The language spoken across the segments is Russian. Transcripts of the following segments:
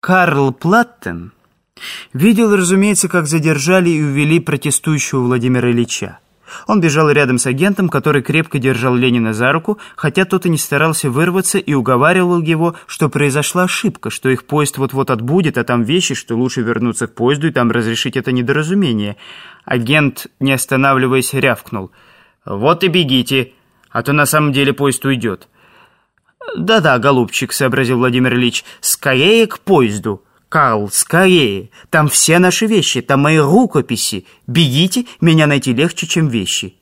Карл Платтен видел, разумеется, как задержали и увели протестующего Владимира Ильича. Он бежал рядом с агентом, который крепко держал Ленина за руку, хотя тот и не старался вырваться и уговаривал его, что произошла ошибка, что их поезд вот-вот отбудет, а там вещи, что лучше вернуться к поезду и там разрешить это недоразумение. Агент, не останавливаясь, рявкнул. «Вот и бегите, а то на самом деле поезд уйдет». «Да-да, голубчик», — сообразил Владимир Ильич, — «скорее к поезду». «Карл, скорее! Там все наши вещи, там мои рукописи. Бегите, меня найти легче, чем вещи».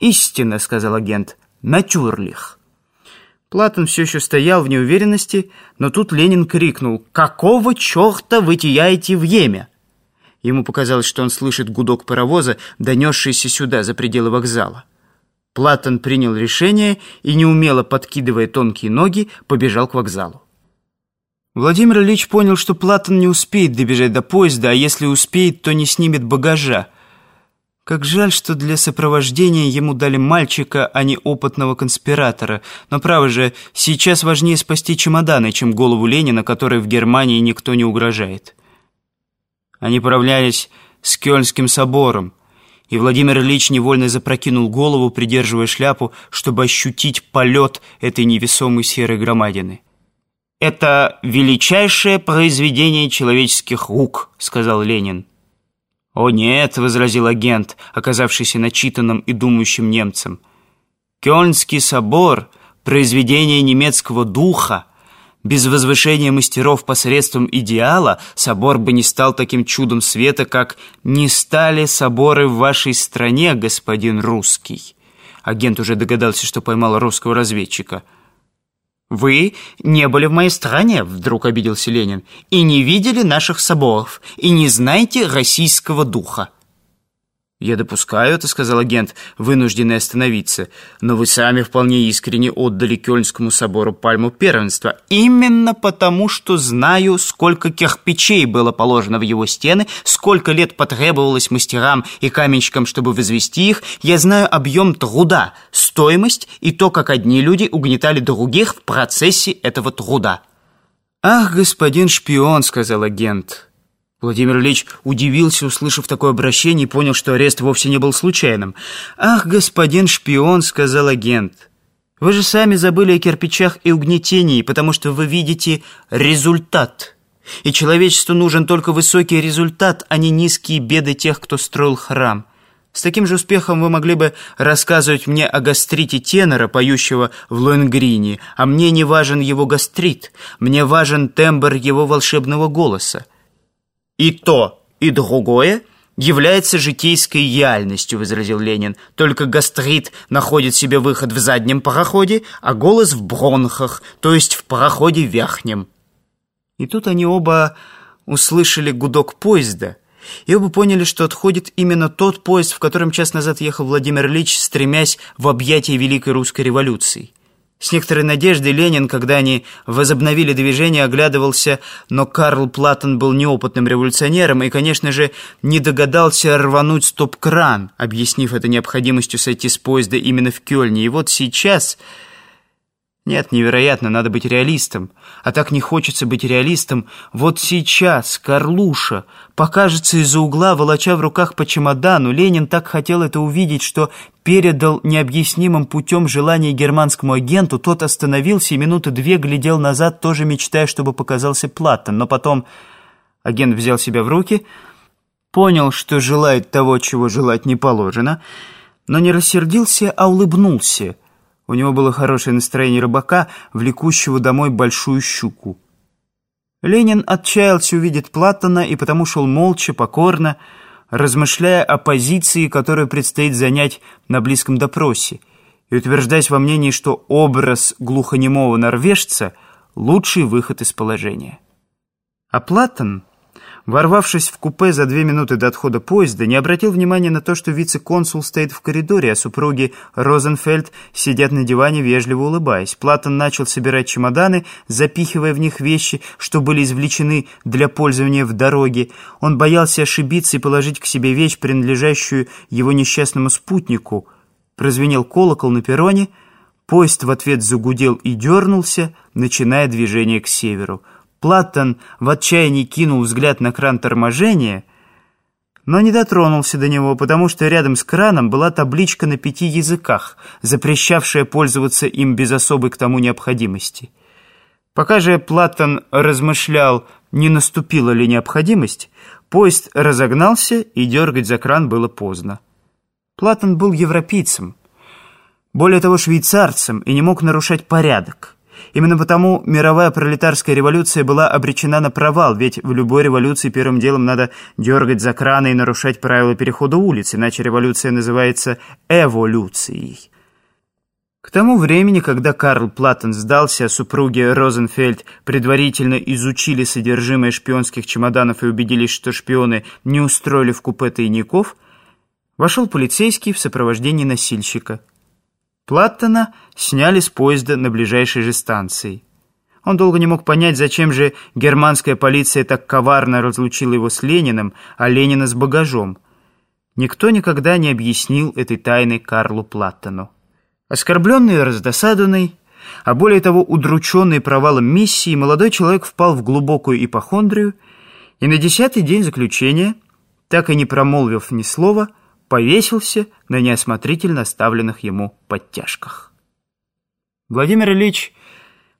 «Истинно», — сказал агент, — «натюрлих». Платон все еще стоял в неуверенности, но тут Ленин крикнул «Какого черта вы в Еме?» Ему показалось, что он слышит гудок паровоза, донесшийся сюда, за пределы вокзала. Платон принял решение и, неумело подкидывая тонкие ноги, побежал к вокзалу. Владимир Ильич понял, что Платон не успеет добежать до поезда, а если успеет, то не снимет багажа. Как жаль, что для сопровождения ему дали мальчика, а не опытного конспиратора. Но, право же, сейчас важнее спасти чемоданы, чем голову Ленина, которой в Германии никто не угрожает. Они поравнялись с Кёльнским собором и Владимир Ильич невольно запрокинул голову, придерживая шляпу, чтобы ощутить полет этой невесомой серой громадины. «Это величайшее произведение человеческих рук», — сказал Ленин. «О нет», — возразил агент, оказавшийся начитанным и думающим немцем. «Кёльнский собор — произведение немецкого духа, без возвышения мастеров посредством идеала собор бы не стал таким чудом света, как «не стали соборы в вашей стране, господин русский». Агент уже догадался, что поймал русского разведчика. «Вы не были в моей стране», — вдруг обиделся Ленин, «и не видели наших соборов, и не знаете российского духа». «Я допускаю это», — сказал агент, вынужденный остановиться. «Но вы сами вполне искренне отдали Кёльнскому собору пальму первенства. Именно потому, что знаю, сколько кирпичей было положено в его стены, сколько лет потребовалось мастерам и каменщикам, чтобы возвести их. Я знаю объем труда, стоимость и то, как одни люди угнетали других в процессе этого труда». «Ах, господин шпион», — сказал агент, — Владимир Ильич удивился, услышав такое обращение, и понял, что арест вовсе не был случайным. «Ах, господин шпион», — сказал агент, — «вы же сами забыли о кирпичах и угнетении, потому что вы видите результат. И человечеству нужен только высокий результат, а не низкие беды тех, кто строил храм». С таким же успехом вы могли бы рассказывать мне о гастрите тенора, поющего в Лоенгрине, а мне не важен его гастрит, мне важен тембр его волшебного голоса. «И то, и другое является житейской реальностью», — возразил Ленин. «Только гастрит находит себе выход в заднем пароходе, а голос в бронхах, то есть в пароходе верхнем». И тут они оба услышали гудок поезда, и оба поняли, что отходит именно тот поезд, в котором час назад ехал Владимир Ильич, стремясь в объятия Великой Русской революции. С некоторой надеждой Ленин, когда они возобновили движение, оглядывался, но Карл Платтон был неопытным революционером и, конечно же, не догадался рвануть стоп-кран, объяснив это необходимостью сойти с поезда именно в Кёльне. И вот сейчас... Нет, невероятно, надо быть реалистом. А так не хочется быть реалистом. Вот сейчас Карлуша покажется из-за угла, волоча в руках по чемодану. Ленин так хотел это увидеть, что передал необъяснимым путем желание германскому агенту. Тот остановился и минуты две глядел назад, тоже мечтая, чтобы показался Платтон. Но потом агент взял себя в руки, понял, что желает того, чего желать не положено, но не рассердился, а улыбнулся – у него было хорошее настроение рыбака, влекущего домой большую щуку. Ленин отчаялся увидеть Платона и потому шел молча, покорно, размышляя о позиции, которую предстоит занять на близком допросе, и утверждаясь во мнении, что образ глухонемого норвежца — лучший выход из положения. А Платон ворвавшись в купе за две минуты до отхода поезда, не обратил внимания на то, что вице-консул стоит в коридоре, а супруги Розенфельд сидят на диване, вежливо улыбаясь. Платон начал собирать чемоданы, запихивая в них вещи, что были извлечены для пользования в дороге. Он боялся ошибиться и положить к себе вещь, принадлежащую его несчастному спутнику. Прозвенел колокол на перроне, поезд в ответ загудел и дернулся, начиная движение к северу. Платтон в отчаянии кинул взгляд на кран торможения, но не дотронулся до него, потому что рядом с краном была табличка на пяти языках, запрещавшая пользоваться им без особой к тому необходимости. Пока же Платтен размышлял, не наступила ли необходимость, поезд разогнался, и дергать за кран было поздно. Платтен был европейцем, более того, швейцарцем, и не мог нарушать порядок. Именно потому мировая пролетарская революция была обречена на провал, ведь в любой революции первым делом надо дергать за краны и нарушать правила перехода улиц, иначе революция называется эволюцией. К тому времени, когда Карл Платтон сдался, а супруги Розенфельд предварительно изучили содержимое шпионских чемоданов и убедились, что шпионы не устроили в купе тайников, вошел полицейский в сопровождении носильщика – Платтона сняли с поезда на ближайшей же станции. Он долго не мог понять, зачем же германская полиция так коварно разлучила его с Лениным, а Ленина с багажом. Никто никогда не объяснил этой тайны Карлу Платтону. Оскорбленный и раздосадованный, а более того удрученный провалом миссии, молодой человек впал в глубокую ипохондрию и на десятый день заключения, так и не промолвив ни слова, повесился на неосмотрительно оставленных ему подтяжках. Владимир Ильич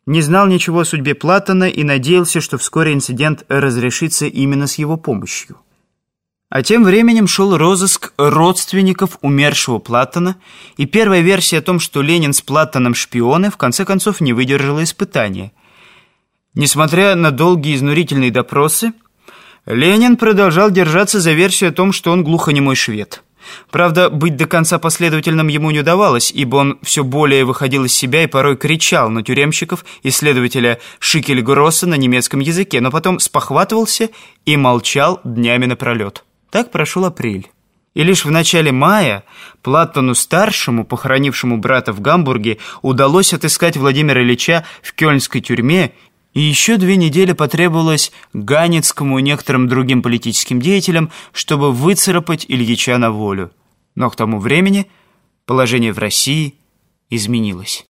не знал ничего о судьбе Платона и надеялся, что вскоре инцидент разрешится именно с его помощью. А тем временем шел розыск родственников умершего Платона, и первая версия о том, что Ленин с Платоном шпионы, в конце концов не выдержала испытания. Несмотря на долгие изнурительные допросы, Ленин продолжал держаться за версию о том, что он глухонемой швед. Правда, быть до конца последовательным ему не удавалось, ибо он все более выходил из себя и порой кричал на тюремщиков и следователя Шикельгросса на немецком языке, но потом спохватывался и молчал днями напролет. Так прошел апрель. И лишь в начале мая Платтону-старшему, похоронившему брата в Гамбурге, удалось отыскать Владимира Ильича в кёльнской тюрьме и еще две недели потребовалось Ганецкому и некоторым другим политическим деятелям, чтобы выцарапать Ильича на волю. Но к тому времени положение в России изменилось.